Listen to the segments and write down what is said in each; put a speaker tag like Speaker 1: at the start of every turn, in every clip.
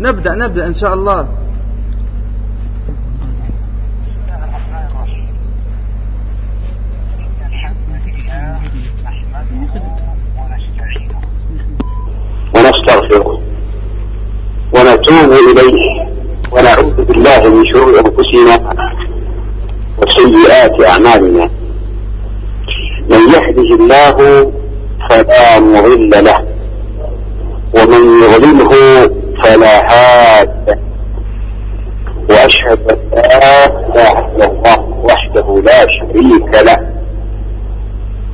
Speaker 1: نبدأ نبدأ إن شاء الله.
Speaker 2: ونستغفره ونتوب إليه ونعوذ بالله من شرور أنفسنا وسيئات أعمالنا. من يهده الله فلا مضل له ومن يضلله فلا هاد وأشهد أن لا إله إلا الله وحده لا شريك له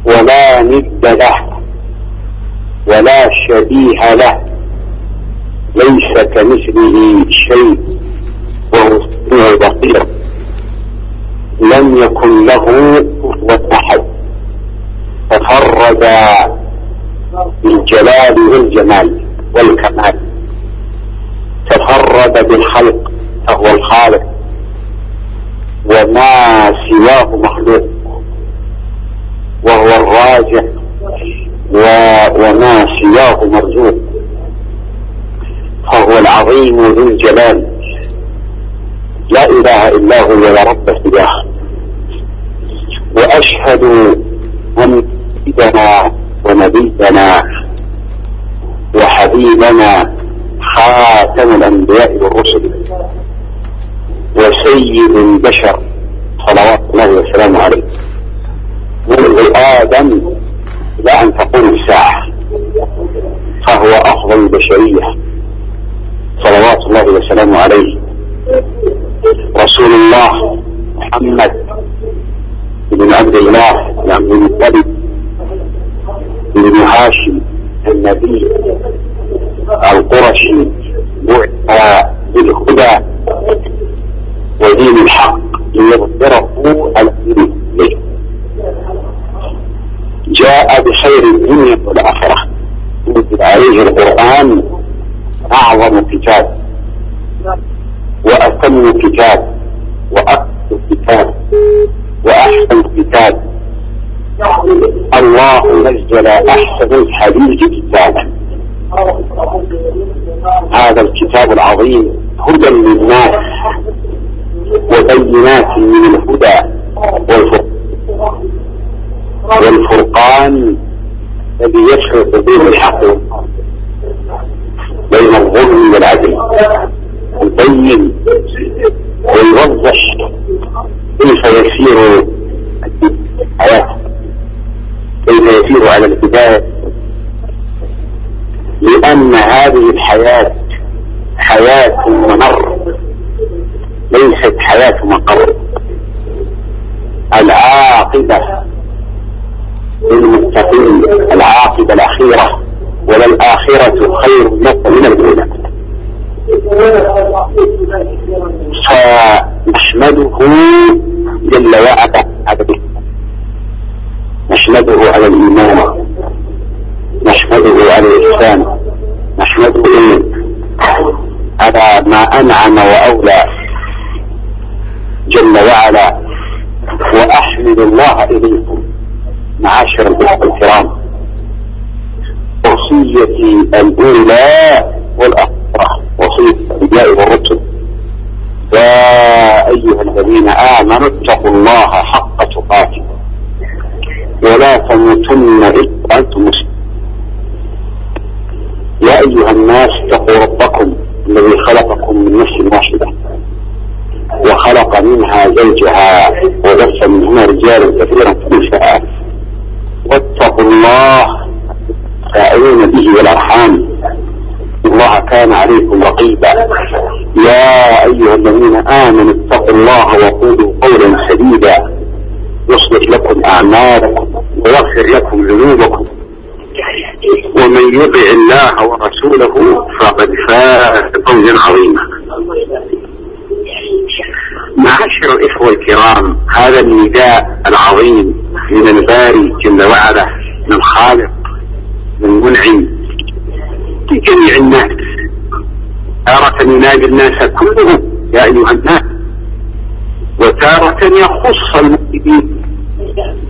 Speaker 2: ولا ند له ولا شبيه له. ليس كمثله شيء وهو السميع البصير. لم يكن له كفوا أحد. تفرد بالجلال والجمال والكمال. تفرد بالخلق فهو الخالق. وما سواه مخلوق وهو الراجع وما سواه مرزوق فهو العظيم ذو الجلال. لا إله إلا هو ولا رب سواه وأشهد أن سيدنا ونبينا وحبيبنا خاتم الانبياء والرسل وسيد البشر صلوات الله وسلامه عليه. منذ آدم إلى أن تقوم الساعة فهو أفضل البشرية صلوات الله وسلامه عليه. رسول الله محمد بن عبد الله بن عبد المطلب بن هاشم النبي القرشي بعث بالهدى ودين الحق على الدين جاء بخير الدنيا والآخرة. نزل عليه القرآن أعظم كتاب وأتم كتاب وأكثر كتاب وأحسن كتاب الله نزل أحسن الحديث كتابا هذا العظيم هدى للناس وبينات من الهدى والفرقان. الذي يفرق بين الحق بين الظلم والعدل. يبين ويوضح كيف يسير حياته كيف يسير على الهداية لأن هذه الحياة حياة ممر ليست حياة مقر. العاقبة للمتقين العاقبة الأخيرة وللآخرة خير لك من الأولى. فنحمده جل وعلا نحمده على الإيمان. نحمده على الإحسان. على ما أنعم وأولى جل وعلا وأحمد الله إليكم. معاشر الأخوة الكرام وصيتي الأولى والأخرى وصية الأنبياء والرسل. يا أيها الذين آمنوا اتقوا الله حق تقاته ولا تموتن إلا وأنتم مسلمون يا أيها الناس اتقوا ربكم الذي خلقكم من نفس واحدة وخلق منها زوجها وبث منهما رجالا كثيرا ونساء واتقوا الله تساءلون به والأرحام الله كان عليكم رقيبا يا أيها الذين آمنوا اتقوا الله وقولوا قولا سديدا يصلح لكم أعمالكم ويغفر لكم ذنوبكم ومن يطع الله ورسوله فقد فاز فوزا عظيما معاشر الإخوة الكرام هذا العظيم من الباري جل وعلا من خالق من منعم لجميع الناس. تارة ينادي الناس كلهم يا أيها الناس. وتارة يخص المؤمنين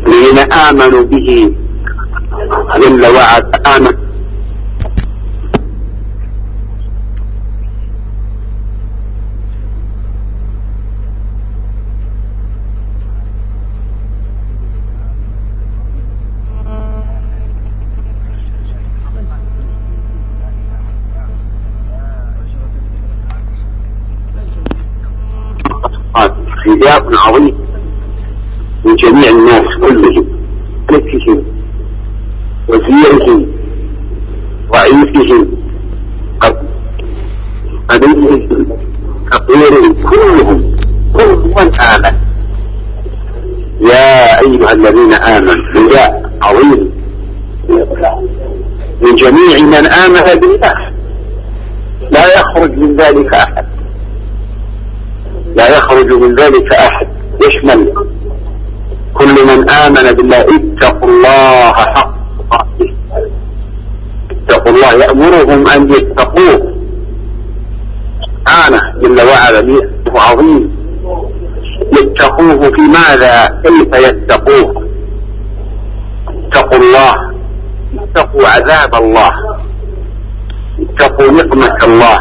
Speaker 2: الذين آمنوا به جل وعلا آمن نداء عظيم من جميع الناس كلهم ملكهم وزيرهم ضعيفهم قبيلهم فقيرهم كلهم كل من آمن يا أيها الذين آمنوا نداء عظيم من جميع من آمن بالله لا يخرج من ذلك أحد لا يخرج من ذلك أحد يشمل كل من آمن بالله اتقوا الله حق اتقوا الله يأمرهم أن يتقوه سبحانه جل وعلا عظيم يتقوه في ماذا كيف يتقوه اتقوا الله اتقوا عذاب الله اتقوا نقمة الله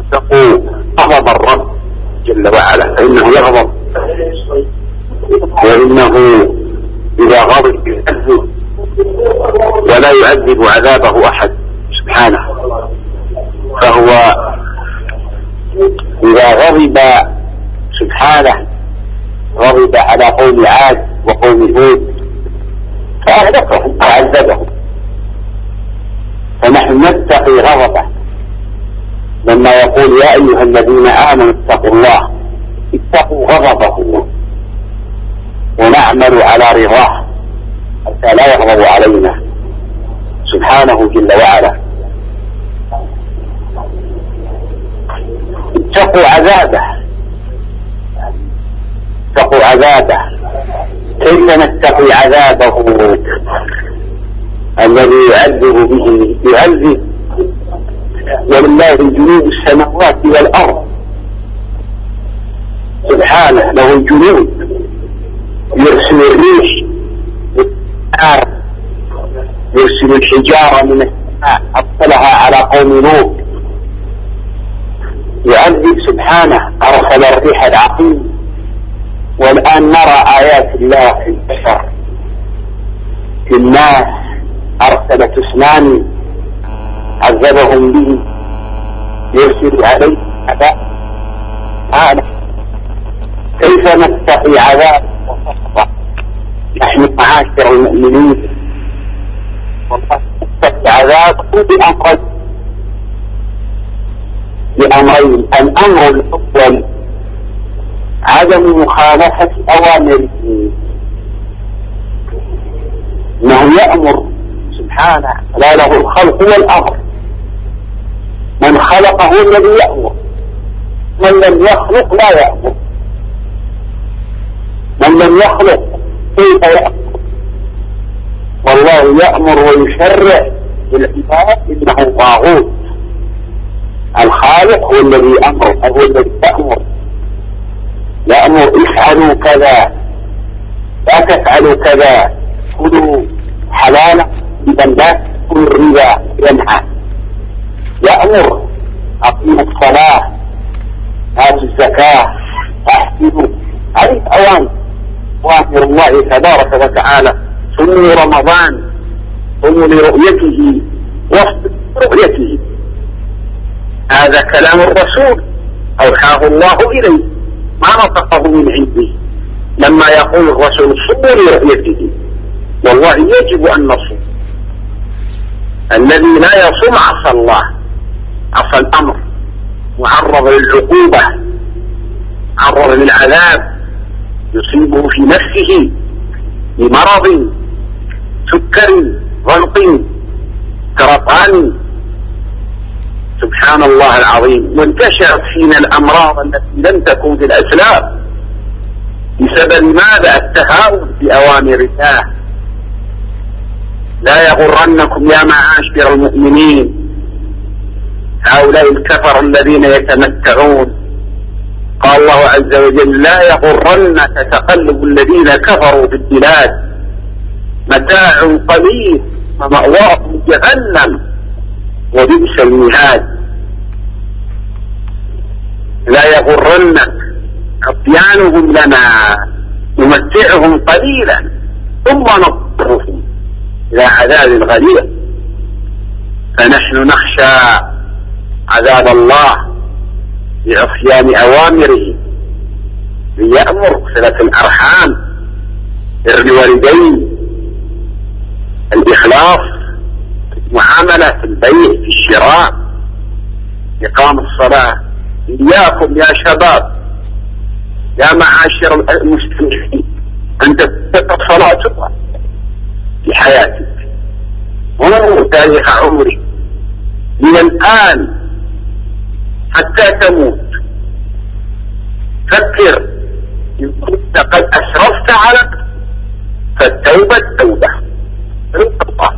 Speaker 2: اتقوا غضب الرب جل وعلا فإنه يغضب وإنه إذا غضب يعذب ولا يعذب عذابه أحد سبحانه. فهو إذا غضب سبحانه غضب على قوم عاد وقوم هود فأهلكهم وعذبهم فنحن نتقي غضبه. لما يقول يا أيها الذين آمنوا اتقوا الله اتقوا غضبه. ونعمل على رضاه حتى لا يغضب علينا. سبحانه جل وعلا. اتقوا عذابه. اتقوا عذابه. كيف نتقي عذابه؟ الذي يعذب به يعذب. ولله جنود السماوات والأرض. سبحانه له الجنود. يرسل الريح النار يرسل الحجارة من السماء. أرسلها على قوم لوط يعذب سبحانه أرسل الريح العقيم والآن نرى آيات الله في البشر. في الناس أرسل تسنامي عذبهم به. يرسل عليه عذاب. آه. كيف نتقي عذاب؟ نحن معاشر المؤمنين. والله نتقي عذاب بأمرين بأمرين الأمر الأول عدم مخالفة أوامره. انه يأمر سبحانه لا له الخلق والأمر. من خلق هو الذي يأمر من لم يخلق لا يأمر. من لم يخلق كيف يأمر والله يأمر ويشرع للعباد إنه طاغوت. الخالق هو الذي أمر هو الذي يأمر يأمر افعلوا كذا لا تفعلوا كذا. كلوا حلالا إذا لا تكون الربا ينهى. يأمر أقيموا الصلاة آتوا الزكاة أحسنوا. هذه أوامر أوامر الله تبارك وتعالى صوموا رمضان صوموا لرؤيته وفق رؤيته. هذا كلام الرسول أوحاه الله إليه ما نطقه من عنده. لما يقول الرسول صوموا لرؤيته والله يجب أن نصوم. الذي لا يصوم عصى الله عصى الأمر معرض للعقوبة معرض للعذاب. يصيبه في نفسه بمرض سكر ضغط سرطان سبحان الله العظيم. وانتشرت فينا الأمراض التي لم تكن في الأسلاف. بسبب ماذا؟ التهاون بأوامر الله. لا يغرنكم يا معاشر المؤمنين. هؤلاء الكفر الذين يتمتعون. قال الله عز وجل لا يغرنك تقلب الذين كفروا في البلاد متاع قليل ومأواهم جهنم وبئس المهاد. لا يغرنك عصيانهم لنا نمتعهم قليلا ثم نضطرهم إلى عذاب غليظ. فنحن نخشى عذاب الله بعصيان أوامره يأمر بصلة الأرحام بر الوالدين الإخلاص في المعاملة في البيع في الشراء إقام الصلاة. إياكم يا شباب يا معاشر المسلمين أن تتبع صلاتك في حياتك. انظر تاريخ عمري من الآن حتى تموت. فكر. إن كنت قد أسرفت على فالتوبة توبة. الله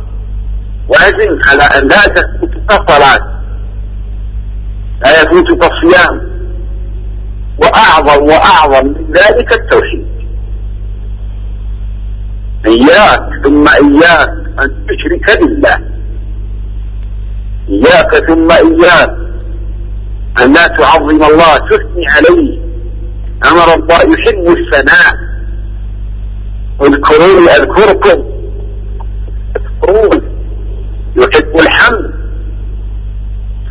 Speaker 2: على أن لا تفوتك صلاة. لا يفوتك صيام وأعظم وأعظم من ذلك التوحيد. إياك ثم إياك أن تشرك بالله. إياك ثم إياك. أن لا تعظم الله تثني عليه. أمر الله يحب الثناء. اذكروني أذكركم. اذكرون يحب الحمد.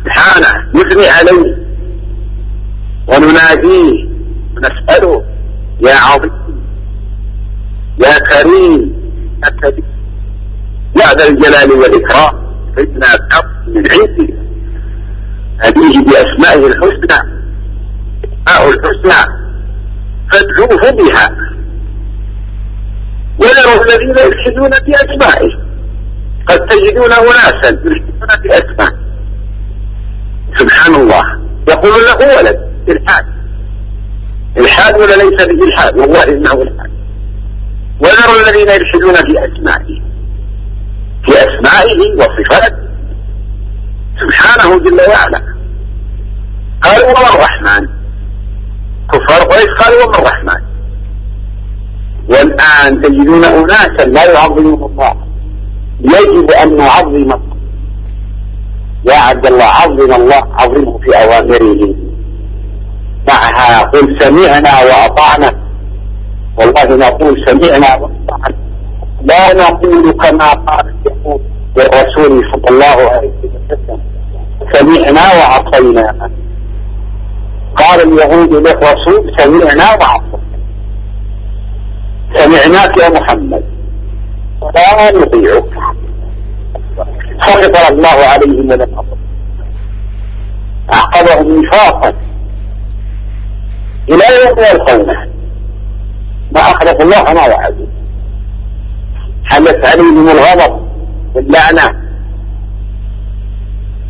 Speaker 2: سبحانه يثني عليه. ونناديه ونسأله يا عظيم يا كريم يا يا ذا الجلال والإكرام. سيدنا من عندي. هديه بأسمائه الحسنى. أسماء الحسنى. فادعوه بها. ويروا الذين يلحدون بأسمائه. قد تجدون أناسا يلحدون بأسمائه. سبحان الله. يقول له ولد إلحاد. إلحاد ولا ليس بإلحاد؟ والله إنه إلحاد. وذروا الذين يلحدون في أسمائه في أسمائه وصفاته. سبحانه جل وعلا. قالوا وما الرحمن. كفار قريش قالوا وما الرحمن. والآن تجدون أناسا لا يعظمون الله. يجب أن نعظم الله يا عبد الله عظم الله عظمه في أوامره. معها قل سمعنا وأطعنا. والله نقول سمعنا وأطعنا. لا نقول كما قال اليهود للرسول صلى الله عليه وسلم. سمعنا وعصينا قال اليهود للرسول سمعنا وعصينا سمعناك يا محمد. لا نطيعك. سخط الله عليهم ولم أعقبهم نفاقا. إلى يوم يلقونه. ما أخلف الله ما وعدوا حدث عليهم الغضب؟ واللعنة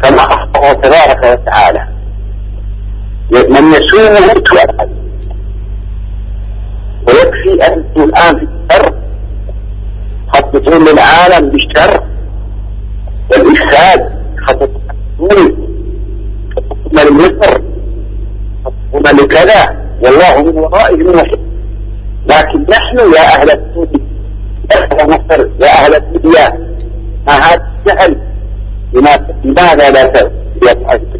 Speaker 2: كما أخبره تبارك وتعالى. من يسومه تؤمن ويكفي أن الآن في الشر. خططون للعالم بالشر والإفساد. خططون للمصر خططون لكذا. والله من ورائهم محيط لكن نحن يا أهل السود يا أهل مصر يا أهل الدنيا. ما هذا الجهل؟ لماذا لا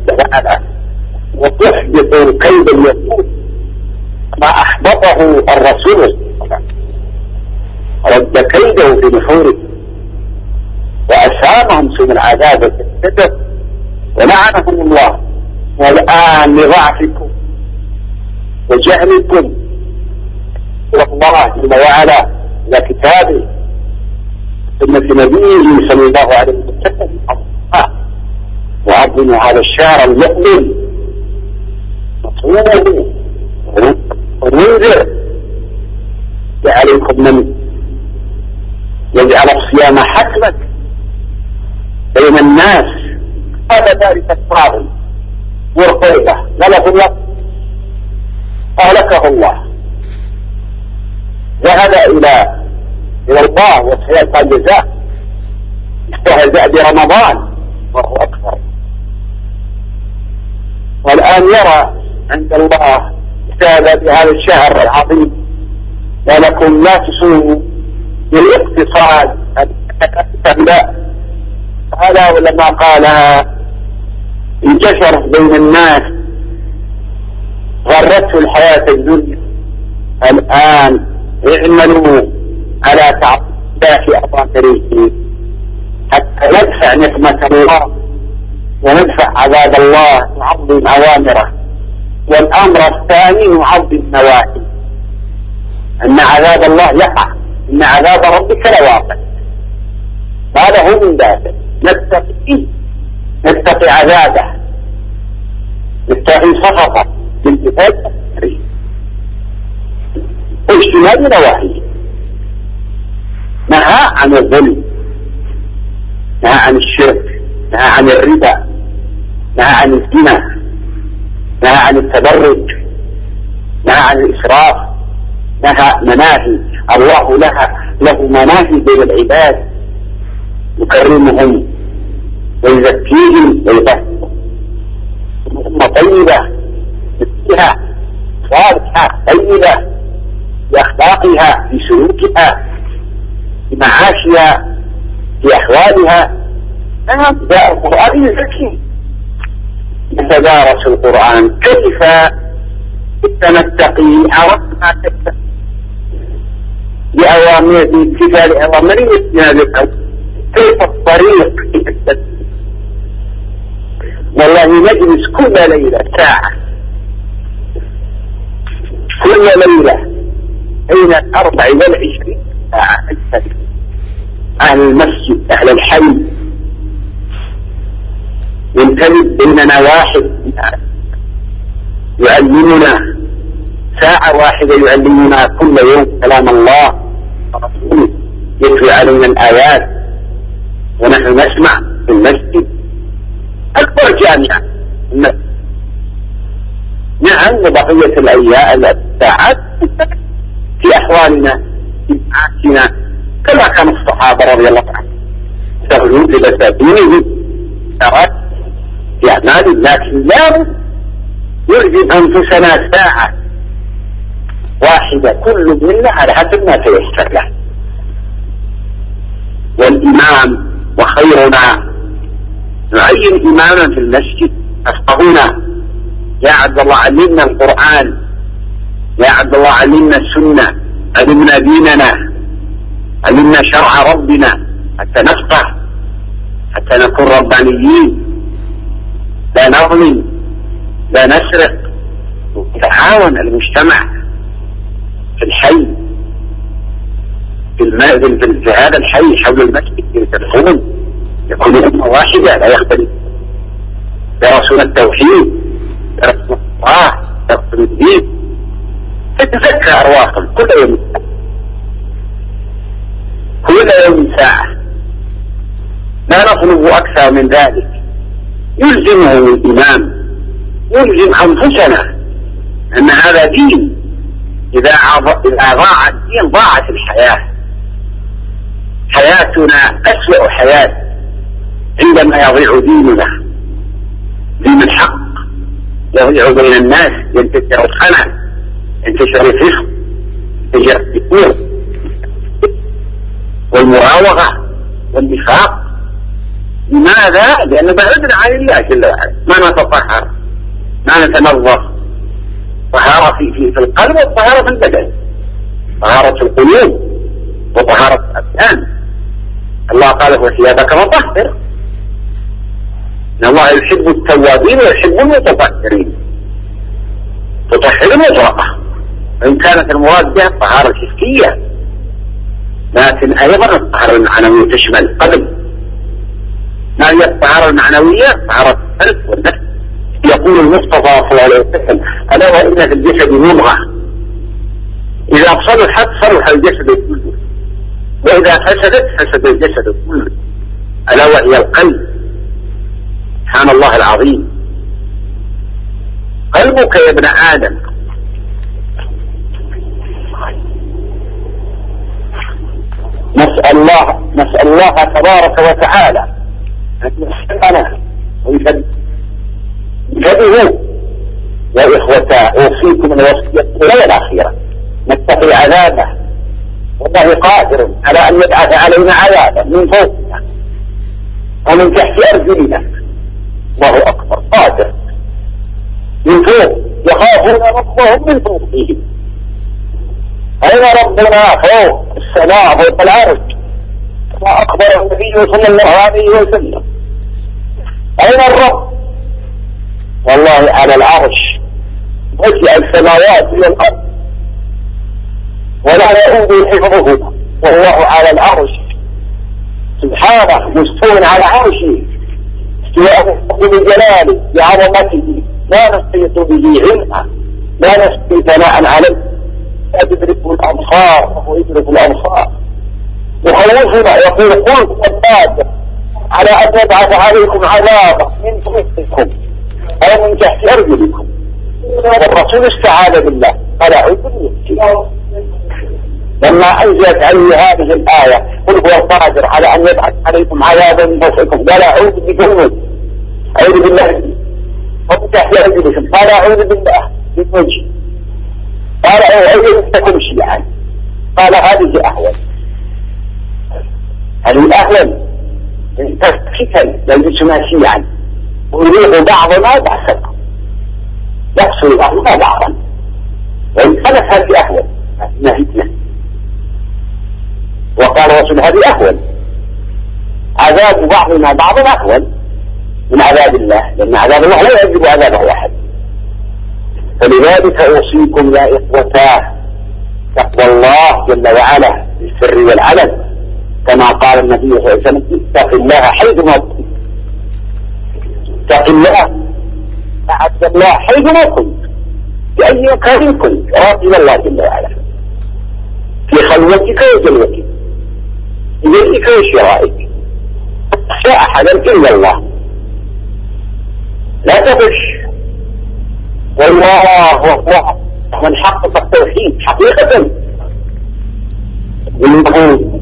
Speaker 2: تعالى وتحدث كيد اليهود ما أحبطه الرسول. رد كيده في نحوره وأسامهم في العذاب والكذب ولعنهم الله. والآن لضعفكم وجهلكم. الله جل وعلا إلى كتابه سنة نبيه صلى الله عليه وسلم. وعظموا هذا الشهر المؤمن وننذر عليكم من يجعل الصيام حتما بين الناس هذا ذلك الطاغي والقيده غلط الله أهلكه الله ذهب إلى الله وسيلقى الجزاء استهزأ برمضان وهو أكبر. والآن يرى عند الله استهزأ بهذا الشهر العظيم. ولكم لا تصوموا بالاقتصاد. لا هذا ولما قالها انتشرت بين الناس غرته الحياة الدنيا. الآن اعملوا على تعظيم الله أوامره. حتى ندفع نقمة الله وندفع عذاب الله نعظم أوامره. والأمر الثاني نعظم نواهي أن عذاب الله يقع. إن عذاب ربك لواقع. هذا هو من ذلك نتقي نتقي عذابه. نتقي سخطه أمره واجتناب نواهيه نهى عن الظلم. نهى عن الشرك. نهى عن الربا. نهى عن الزنا. نهى عن التبرج نهى عن الإسراف نهى مناهي الله لها له مناهي بين العباد يكرمهم ويزكيهم ويطهرهم. ثم طيبة فيها صالحة طيبة بأخلاقها في سلوكها في معاشها في أحوالها نعم القرآن يزكي. نتدارس القرآن كيف نتقي عرفنا كيف بأوامر بامتثال أوامره واجتناب كيف الطريق والله نجلس كل ليلة ساعة. كل ليلة بين الأربع والعشرين ساعة أهل المسجد أهل الحي. ينتمد بيننا واحد. يعلمنا ساعة واحدة يعلمنا كل يوم كلام الله يتلو علينا الآيات ونحن نسمع في المسجد. أكبر جامعة نعم وبقية الأيام الساعات في أحوالنا في معاشنا كما كان الصحابة رضي الله عنهم. بساتينهم ترك في أعمال لكن لا يلزم أنفسنا ساعة واحدة كل منا على حسب ما تيسر له. والإمام وخيرنا. نعين إماما في المسجد. أفقهنا يا عبد الله علمنا القرآن. يا عبد الله علمنا السنة. علمنا ديننا. علمنا شرع ربنا. حتى نفقه. حتى نكون ربانيين. لا لا نسرق. نتعاون المجتمع في الحي في, هذا الحي حول المسجد يتدخلون يكون أمة واحدة لا يختلف. درسون التوحيد درسون الله درسون الدين. تتزكى أرواحهم كل يوم كل يوم ساعة. لا نطلب أكثر من ذلك. يلزمهم الإمام يلزم أنفسنا أن هذا دين إذا ضاع الدين ضاعت الحياة. حياتنا أسوأ حياة عندما يضيع ديننا. دين الحق يضيع بين الناس ينتشر الخنا ينتشر الفسق ينتشر الفتور والمراوغة والنفاق لماذا؟ لأن بعدنا عن الله جل وعلا ما نتطهر ما نتنظف طهارة في, في, القلب والطهارة في البدن. طهارة القلوب وطهارة الأبدان. الله قال وثيابك فطهر إن الله يحب التوابين ويحب المتطهرين. تطهر المطلقة وإن كانت المراد بها الطهارة الحسية لكن أيضا الطهارة المعنوية تشمل القلب هي الطهارة المعنوية؟ طهارة القلب والنفس يقول المصطفى صلى الله عليه وسلم ألا وإن في الجسد مضغة. إذا صلحت صلح الجسد كله. وإذا فسدت فسد الجسد كله. ألا وهي القلب. سبحان الله العظيم. قلبك يا ابن آدم. نسأل الله نسأل الله تبارك وتعالى انتبهوا يا إخوة أوصيكم الوصية الأولى والأخيرة نتقي عذابه والله قادر على أن يبعث علينا عذابا من فوقنا ومن تحت أرجلنا الله أكبر قادر من فوق يخافون ربهم من فوقهم أين ربنا فوق السماء فوق العرش كما أخبر النبي صلى الله عليه وسلم أين الرب والله على العرش وسع السماوات إلى الأرض. ولا يؤود حفظه. وهو على العرش. سبحانه مستوى على عرشه. استواءه بجلاله بعظمته. لا نحيط به علما. لا نستطيع ثناء عليه. لا تدركه الأبصار وهو يدرك الأبصار. يخوفنا يقول قلت قد على أن يبعث عليكم عذابا من فوقكم أو من تحت أرجلكم. والرسول استعاذ بالله. قال أعوذ بالله. لما أنزلت عليه هذه الآية قل هو القادر على أن يبعث عليكم عذابا من فوقكم قال أعوذ بجنود أعوذ بالله. ومن تحت أرجلكم. قال أعوذ بالله. من وجهي. قال أعوذ تكن شيعا قال هذه اهون هذه اهون تفكيكا يلبسنا شيعا ويريد بعضنا بعضا يحصل بعضنا بعضا. وإن كانت هذه أهون لكنها فتنة. وقال رسول هذه أهون عذاب بعضنا بعضا أهون من عذاب الله. لأن عذاب الله لا يعذب عذابه أحد. فلذلك أوصيكم يا إخوتاه تقوى الله جل وعلا بالسر والعلن كما قال النبي صلى الله عليه وسلم اتق الله حيثما كنت. اتق الله أعد الله حيثما كنت. بأي مكان كنت. راقب الله جل وعلا. في خلوتك وجلوتك. بيتك وشرائك. تخشى أحدا إلا الله. لا تخش والله هو من حقق التوحيد حقيقة. إنه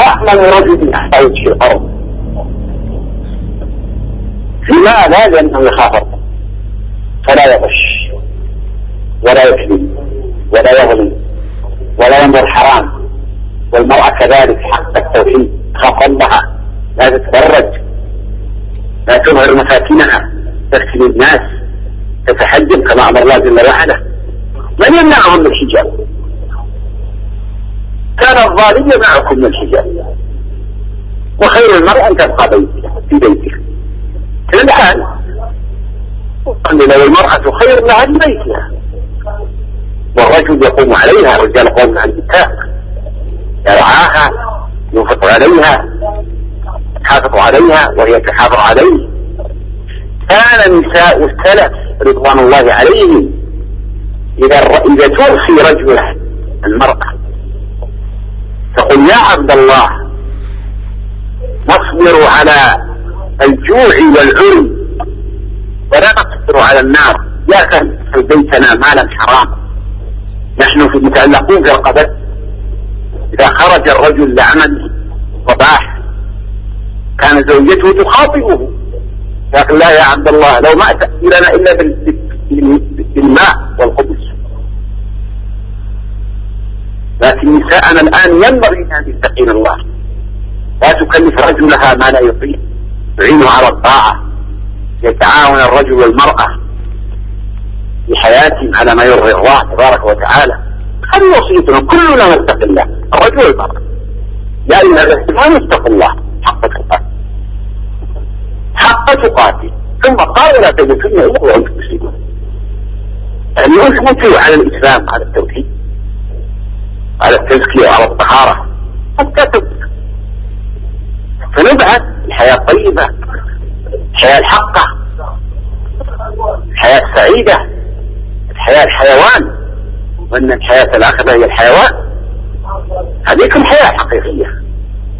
Speaker 2: أحمل رجل أحتاج في الأرض. لماذا؟ لأنه يخاف الله فلا يغش. ولا يكذب. ولا يظلم. ولا ينظر حرام. والمرأة كذلك حق التوحيد. تخاف ربها لا تتبرج. لا تظهر مساكنها. تفتن الناس. تتحجب كما أمر الله جل وعلا. من يمنعهم من الحجاب. كان الظالم يمنعكم من الحجاب وخير المرء أن تبقى في بيتك. الآن. قال لو المرأة خير لها بيتها. والرجل يقوم عليها الرجال قوم على النساء يرعاها ينفق عليها يحافظ عليها وهي تحافظ عليه. كان نساء السلف رضوان الله عليهم. إذا إذا ترخي رجله المرأة تقول يا عبد الله نصبر على الجوع والعري ولا نقصر على النار. يا في بيتنا مالا حرام. نحن في متعلقون في إذا خرج الرجل لعمل صباح كان زوجته تخاطبه. لكن لا يا عبد الله لو ما تأتي لنا إلا بالماء والخبز لكن نساءنا الآن ينبغي أن يتقين الله. لا تكلف رجلها ما لا يطيق. تعينه على الطاعة. يتعاون الرجل والمرأة. في حياتهم على ما يرضي الله تبارك وتعالى. هذه وصيتنا. كلنا نتقي الله. الرجل والمرأة. يا أيها الذين اتقوا الله. حق تقاته. حق تقاته. ثم قال ولا تموتن إلا وأنتم مسلمون. يعني اثبتوا على الإسلام على التوحيد. على التزكية وعلى الطهارة. حتى تثبت فنبعث الحياة الطيبة الحياة الحقة الحياة السعيدة الحياة الحيوان. وأن الحياة الآخرة هي الحيوان. هذه كل حياة حقيقية.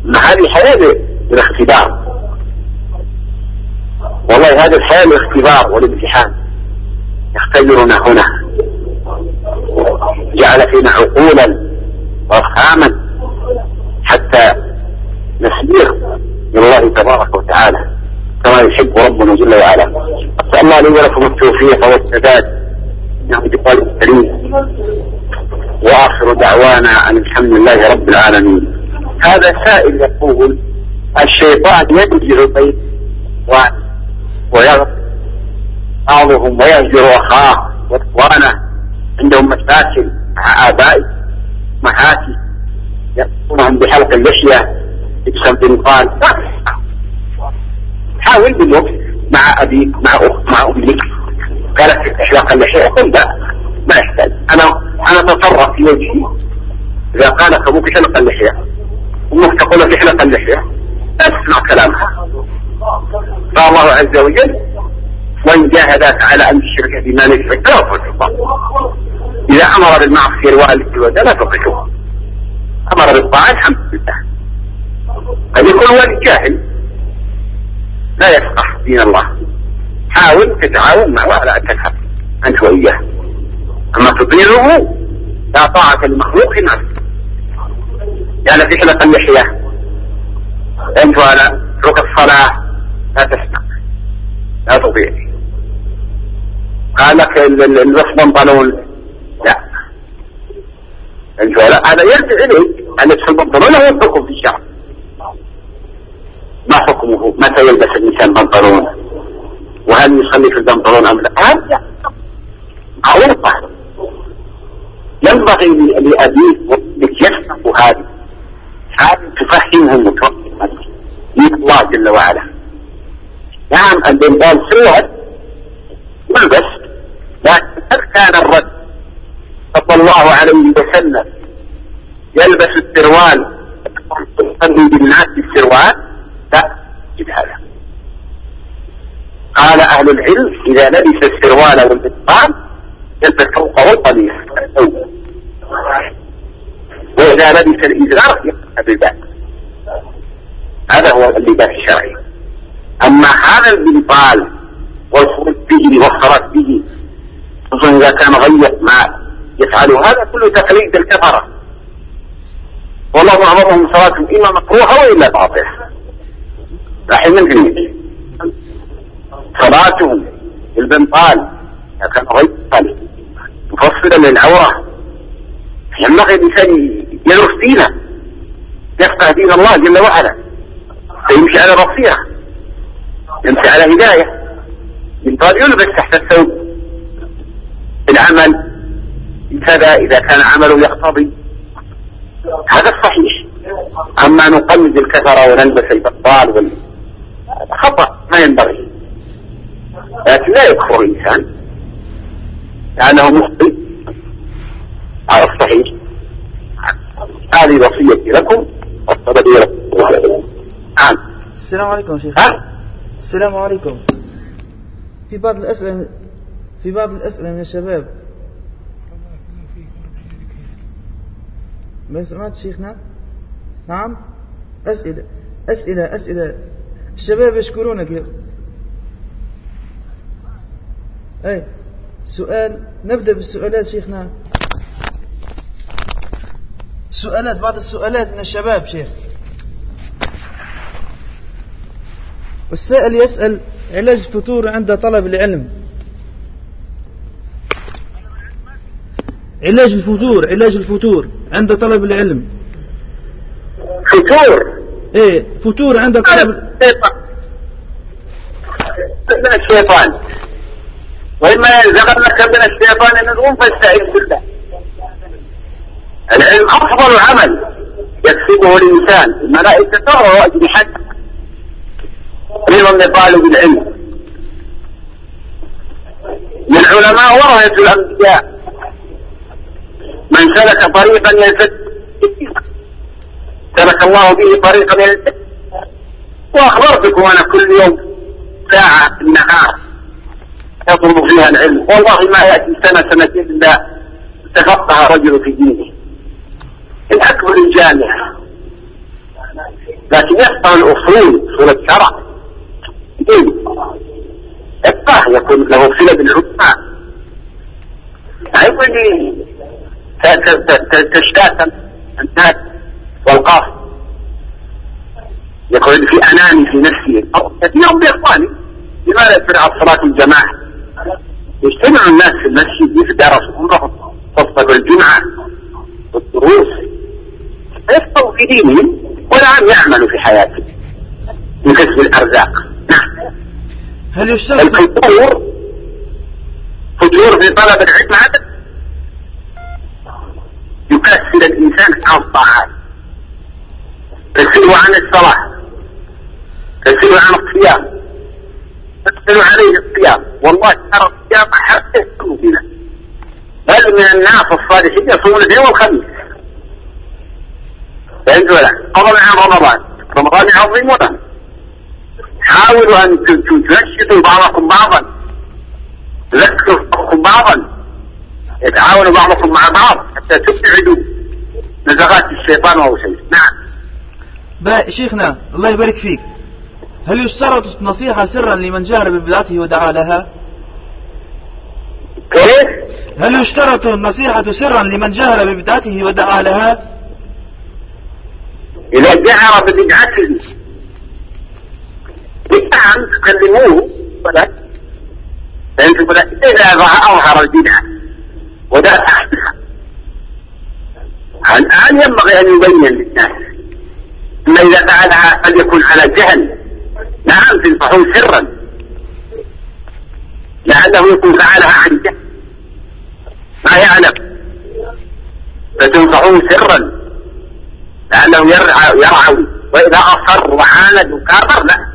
Speaker 2: أما هذه حياة بالاختبار. والله هذه الحياة الاختبار والامتحان. يختبرنا هنا. جعل فينا عقولا وافهاما حتى نسير من الله تبارك وتعالى كما يحب ربنا جل وعلا أسأل الله لي ولكم التوفيق والسداد. نعم بقلب الكريم. وآخر دعوانا أن الحمد لله رب العالمين. هذا سائل يقول الشيطان ينزل بين ويغفر. بعضهم ويهجر أخاه وإخوانه. عندهم مشاكل مع آبائه محاكي يأمرهم بحلق اللحية. يكسم بنقال حاول بالوقت. مع أبيك مع أخت مع أمك قالت تحلق اللحية قل لا ما يحتاج. أنا أنا أتصرف في وجهي. إذا قالك أبوك حلق اللحية أمك تقول لك احلق اللحية أسمع كلامها. قال الله عز وجل وإن جاهداك على أن تشرك بما ليس لك تطيعهما إذا أمر بالمعصية الوالد والدة لا تطيعه أمر بالطاعة الحمد لله. قد يكون والد جاهل. لا يفقه دين الله. حاول تتعاون معه على أن تفهم أنت وإياه. أما تطيعه لا طاعة لمخلوق نفسه. يعني في حلق اللحية. أنت وأنا اترك الصلاة لا تسمع. لا تطيع قال لك البس بنطلون لا. أنت ولا هذا يرجع إليك. أن لبس البنطلون الحكم في الشعب ما حكمه؟ متى يلبس الإنسان بنطلون؟ وهل يصلي في البنطلون أم لا؟ هذا معروفة. ينبغي لأبيك يفهم هذه. هذه تفهمهم وتوقف الله جل وعلا. نعم البنطال سوى يلبس لكن هل كان الرد صلى الله عليه وسلم يلبس السروال؟ يصلي بالناس بالسروال؟ لا جد هذا قال أهل العلم إذا لبس السروال والبطان يلبس فوقه القميص وإذا لبس الإزار يقرأ بالباس هذا هو اللباس الشرعي. أما هذا البنطال والخروج به والصلاة به خصوصا إذا كان غير ما يفعل هذا كله تقليد الكفرة. والله أعظمهم صلاتهم إما مكروهة وإلا باطلة. راح من جميل صلاتهم البنطال كان غير مفصلا للعورة ينبغي الإنسان يدرس دينه يفقه دين الله جل وعلا. فيمشي على بصيرة يمشي على هداية. بنطال يلبس تحت الثوب. العمل. كذا إذا كان عمله يقتضي. هذا الصحيح أما نقلد الكثرة ونلبس البطال. خطأ ما ينبغي. لكن لا يكفر الإنسان. لأنه مخطئ على الصحيح هذه وصيتي لكم والصدق لكم
Speaker 1: نعم السلام عليكم شيخ. السلام عليكم. في بعض الأسئلة في بعض الأسئلة من الشباب ما سمعت شيخنا؟ نعم. أسئلة أسئلة أسئلة. الشباب يشكرونك يا أي سؤال نبدأ بالسؤالات شيخنا. سؤالات بعض السؤالات من الشباب شيخ. والسائل يسأل علاج الفتور عند طلب العلم. علاج الفتور علاج الفتور عند طلب العلم.
Speaker 2: فتور
Speaker 1: إيه فتور عند طلب.
Speaker 2: من الشيطان. وإما ينزغنك من الشيطان نزغ فاستعذ بالله. العلم أفضل عمل يكسبه الإنسان. الملائكة ترى أجنحتها رضا لطالب العلم. العلماء ورثة الأنبياء. من سلك طريقا يلتد سلك الله به طريقا يلتد وأخبرتكم أنا كل يوم ساعة في النهار يطلب فيها العلم. والله ما يأتي سنة سنتين إلا تفقه رجل في دينه. الأكبر الجامعة لكن يفقه الأصول أصول الشرع دين يفقه يكون له صلة بالعلماء يقول تشتات الناس والقاف يقول في أناني في نفسي. كثير بإخواني لماذا تدعى صلاة الجماعة. يجتمع الناس في المسجد يتدارسوا أمرهم تصدق الجمعة والدروس يفقهوا في دينهم ونعم يعملوا في حياتهم من كسب الأرزاق نعم.
Speaker 1: هل يشترط
Speaker 2: الفطور فطور في طلب العلم هذا يكسر الإنسان عن الطاعات. تكسره عن الصلاة. تكسره عن الصيام. تكسر عليه الصيام. والله ترى الصيام حتى يكون بنا. بل من الناس الصالحين يصومون الاثنين والخميس. فهمت ولا؟ فضلا عن رمضان. رمضان يعظمونه حاولوا أن تنشطوا بعضكم بعضا. ذكروا بعضكم بعضا. يتعاونوا بعضكم مع بعض حتى تبعدوا نزغات الشيطان وهو شيء نعم
Speaker 1: شيخنا الله يبارك فيك. هل يشترط النصيحة سرا لمن جهر ببدعته ودعا لها؟ هل يشترط النصيحة سرا لمن جهر ببدعته ودعا لها؟
Speaker 2: إذا جهر ببدعته ولا فهمت ولا إذا أظهر البدعة ودافع عنها الآن ينبغي أن يبين للناس أما إذا فعلها قد يكون على جهل نعم تنصحون سرا. لعله يكون فعلها عن جهل ما يعلم. فتنصحون سرا. لعله يرعوي وإذا أصر وعاند وكابر لا.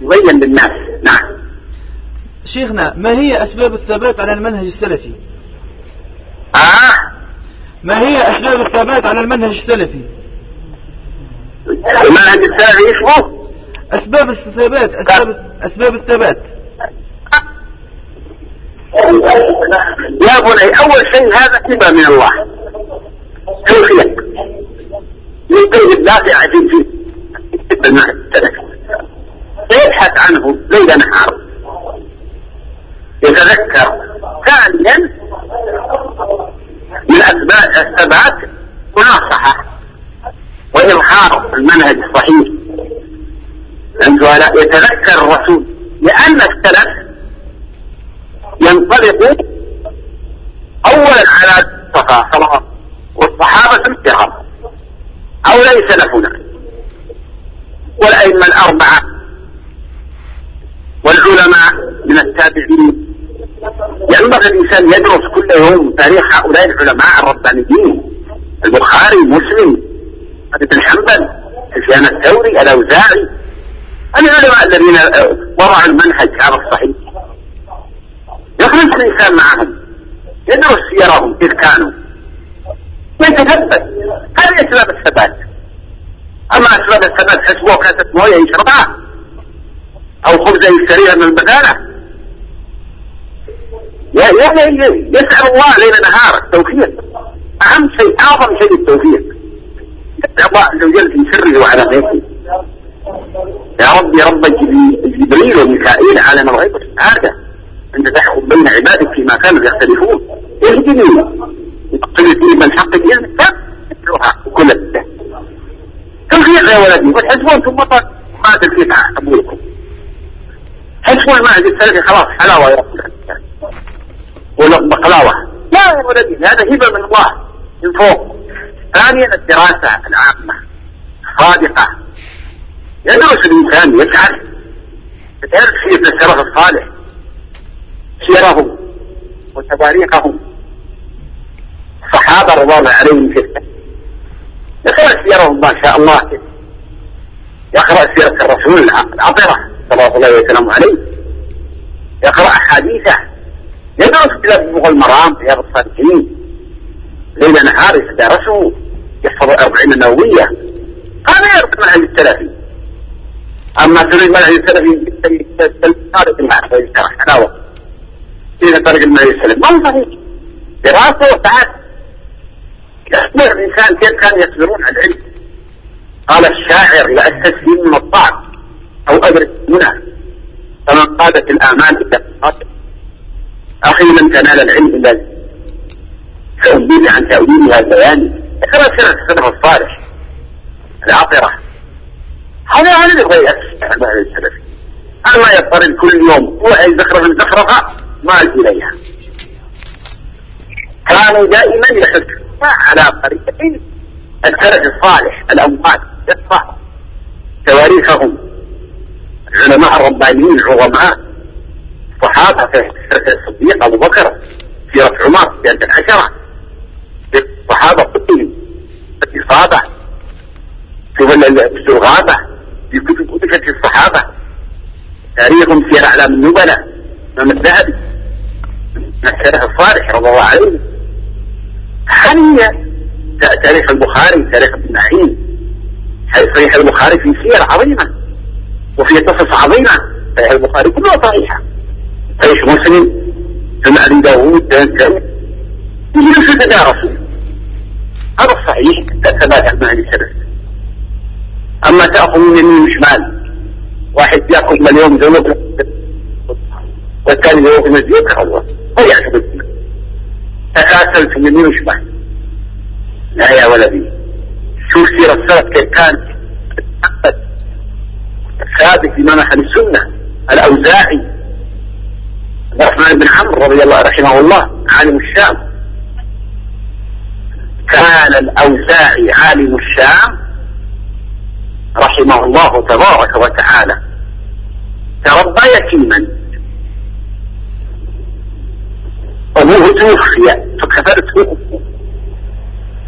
Speaker 2: يبين للناس. نعم.
Speaker 1: شيخنا ما هي أسباب الثبات على المنهج السلفي؟
Speaker 2: آه.
Speaker 1: ما هي أسباب الثبات على المنهج السلفي؟
Speaker 2: المنهج السلفي اسمه
Speaker 1: أسباب الثبات أسباب, أسباب الثبات
Speaker 2: يا بني أول شيء هذا هبة من الله. توفيق يمكن الدافع عزيز فيه يبحث عنه ليل نهار. يتذكر ثانيا من أسباب الثبات مناصحة. وإظهار المنهج الصحيح. أنت يتذكر الرسول لأن السلف ينطلق أولا على الصفا والصحابة الكرام أو ليس سلفنا والأئمة الأربعة والعلماء من التابعين. ينبغي الإنسان يدرس كل يوم تاريخ هؤلاء العلماء الربانيين البخاري مسلم ابن حنبل سفيان الثوري الأوزاعي. العلماء الذين وضعوا المنهج على الصحيح يخلص الإنسان معهم يدرس سيرهم كيف كانوا ويتثبت هذه أسباب الثبات. أما أسباب الثبات حسبوه كاسة موية يشربها أو خبزة يشتريها من البقالة. يسأل الله ليل نهار التوفيق. أهم شيء أعظم شيء التوفيق. الله عز وجل في سره وعلى غيره يا ربي رب جبريل وميكائيل على الغيب والسعادة أنت تحكم بين عبادك فيما كانوا يختلفون. اهدني فيه من حق العلم تتلوها وكل الده توفيق يا ولدي؟ وتحسبون ثم قاتل فيك أبوكم حسبوا المعهد السلفي خلاص حلاوة يا رب. والبقلاوة لا يا ولدي هذا هبة من الله من فوق. ثانيا الدراسة العامة. الصادقة يدرس الإنسان يسعد تعرف سيرة السلف الصالح. سيرهم وتواريخهم الصحابة رضي الله عليهم في يقرأ سيرهم ما شاء الله. يقرأ سيرة الرسول العطرة صلى الله عليه وسلم عليه. يقرأ أحاديثه. يدرس كتاب بلوغ المرام رياض الصالحين. ليل نهار يتدارسه يحفظ الأربعين النووية. هذا يعرف المنهج السلفي أما تريد المنهج السلفي طارق المعرفة يشترح حلاوة. إذا طريق المنهج السلفي ما هو صحيح. دراسة وسعادة يصبر الإنسان كيف كانوا يصبرون على العلم. قال الشاعر لا أستسلم من الطعن أو أدرك منه فمن قادت الآمال إلى القاتل أخي لم تنال العلم إلا تأويل عن تأويلها البياني. كما سنة السلف الصالح العطرة. هذا هذا يبغى يأسس السلفي أما يضطرد كل يوم. هو يزخرف الزخرفة مال إليها. كانوا دائما يحثون على طريقة السلف الصالح الأموات يصفح تواريخهم. العلماء الربانيين العظماء الصحابة في الصديق أبو بكر سيرة عمر في عشرة. الصحابة كلهم الإصابة في الغابة في كتب الصحابة. تاريخهم سير أعلام النبلاء من الذهبي السلف الصالح رضي الله عنه. هل تاريخ البخاري تاريخ ابن معين صحيح البخاري في سير عظيمة وفي قصص عظيمة. صحيح البخاري كلها صحيحة. صحيح مسلم سنة أبي داوود يجلس يتدارسوا هذا الصحيح عن أهل السنة أما تأخذ من يمين وشمال واحد يأخذ مليون ذنوب والثاني يأخذ مزيد الله ما يعتمد تكاسلت من يمين وشمال. لا يا ولدي. شوف سيرة السلف؟ كيف كان؟ ثابت إمام أهل السنة الأوزاعي الرحمن بن عمرو رضي الله رحمه الله عالم الشام. كان الأوزاعي عالم الشام رحمه الله تبارك وتعالى. تربى يتيما أبوه توفي فكفرته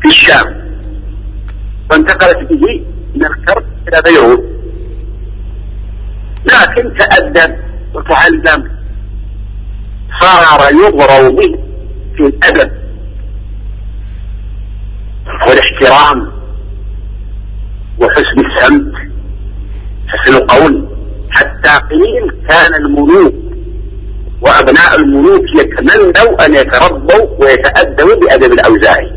Speaker 2: في الشام. وانتقلت به من الكرب إلى بيروت. لكن تأدب وتعلم. صار يضرب به في الأدب. والاحترام وحسن السمت حسن القول. حتى قيل كان الملوك وأبناء الملوك يتمنوا أن يتربوا ويتأدبوا بأدب الأوزاعي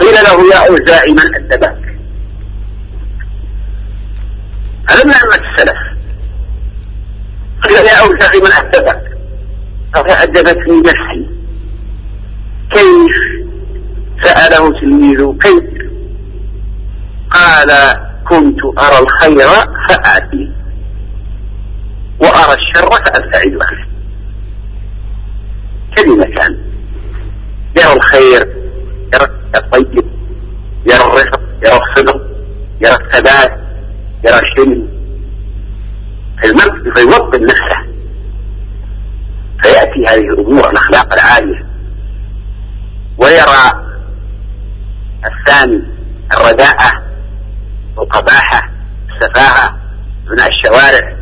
Speaker 2: قيل له يا أوزاعي من أدبك؟ هذا من أئمة السلف؟ قيل يا أوزاعي من أدبك. فأدبتني نفسي. كيف؟ سأله تلميذه كيف؟ قال كنت أرى الخير فآتي وأرى الشر فأبتعد عنه. كلمتان يرى الخير يرى الطيب يرى الرفق يرى الصدق يرى الثبات يرى الشم المرء فيوطن نفسه. فيأتي هذه الأمور الأخلاق العالية. ويرى الثاني الرداءة والقباحة السفاهة من الشوارع.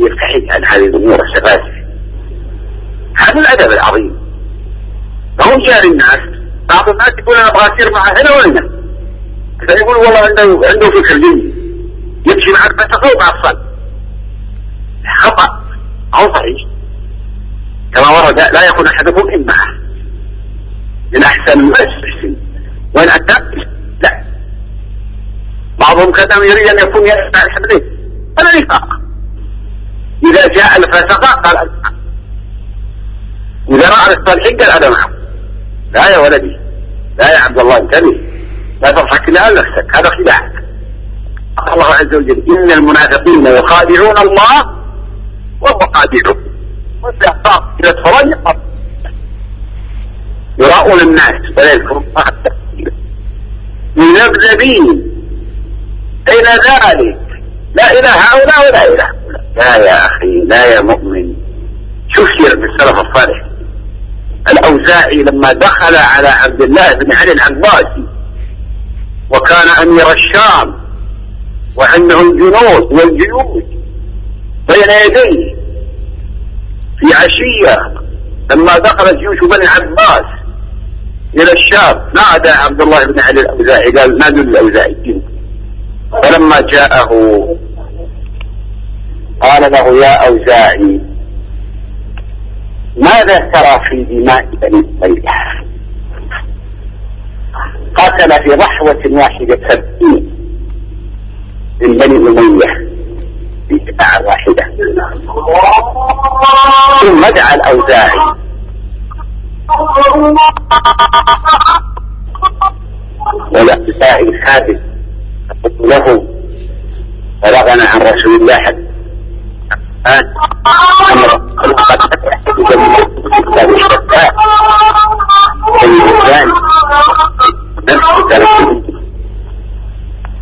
Speaker 2: يبتعد عن هذه الأمور السفاسف هذا الأدب العظيم. فهو جاري الناس؟ بعض الناس يقول أنا أبغى أسير معه هنا وهنا فيقول والله عنده عنده فكر جيد. يمشي معك بس فوق أصلا. خطأ. أو صحيح. كما ورد لا يكون أحدكم معه. من أحسن ما يستحسن وإن أتى بعضهم كان يريد أن يكون يسمع الحديث. فلا نفاق إذا جاء الفسق قال إذا رأى الصالحين قال أنا. معه لا يا ولدي. لا يا عبد الله انتبه. لا تضحك إلا نفسك. هذا خداعك الله عز وجل إن المنافقين يخادعون الله وهو وإذا أخطأ إلى الفرج يراؤون الناس ولا يذكرون الله مذبذبين بين ذلك. لا إلى هؤلاء ولا إلى هؤلاء. لا يا أخي لا يا مؤمن. شوف سيرة السلف الصالح. الأوزاعي لما دخل على عبد الله بن علي العباسي وكان أمير الشام وعنده الجنود والجيوش بين يديه. في عشية لما دخلت جيوش بني العباس إلى الشام نادى عبد الله بن علي الأوزاعي قال نادوا الأوزاعي فلما جاءه قال له يا أوزاعي ماذا ترى في دماء بني أمية قتل في ضحوة واحدة سبعين من بني أمية في ساعة واحدة. ثم دعا الأوزاعي. والأوزاعي ثابت له. بلغنا عن رسول الله. حتى أمر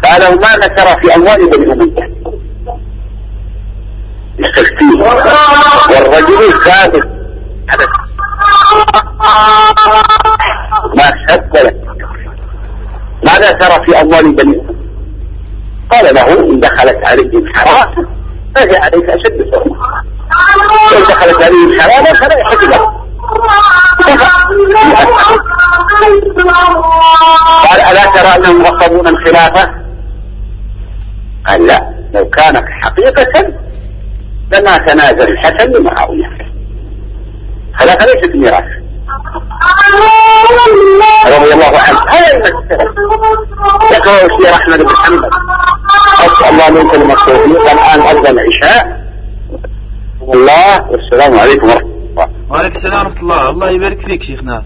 Speaker 2: قالوا ماذا ترى في أموال بني أمية يستفتيه والرجل ثابت ما سب ماذا ترى في أموال بني له إن دخلت عليهم حراسة فهي عليك أشد صعوبة وإن دخلت عليهم حراسة فلا يحد له قال ألا ترى أنهم غصبون الخلافة؟ قال لا. لو كان حقيقة لما تنازل الحسن لمعاوية. خلافة ليست ميراث رضي الله عنه. هذا المسألة ذكره الشيخ أحمد بن حنبل. أسأل الله منكم التوفيق الآن أذن العشاء الله والسلام عليكم ورحمة الله.
Speaker 1: وعليكم السلام ورحمة الله. الله يبارك فيك شيخنا.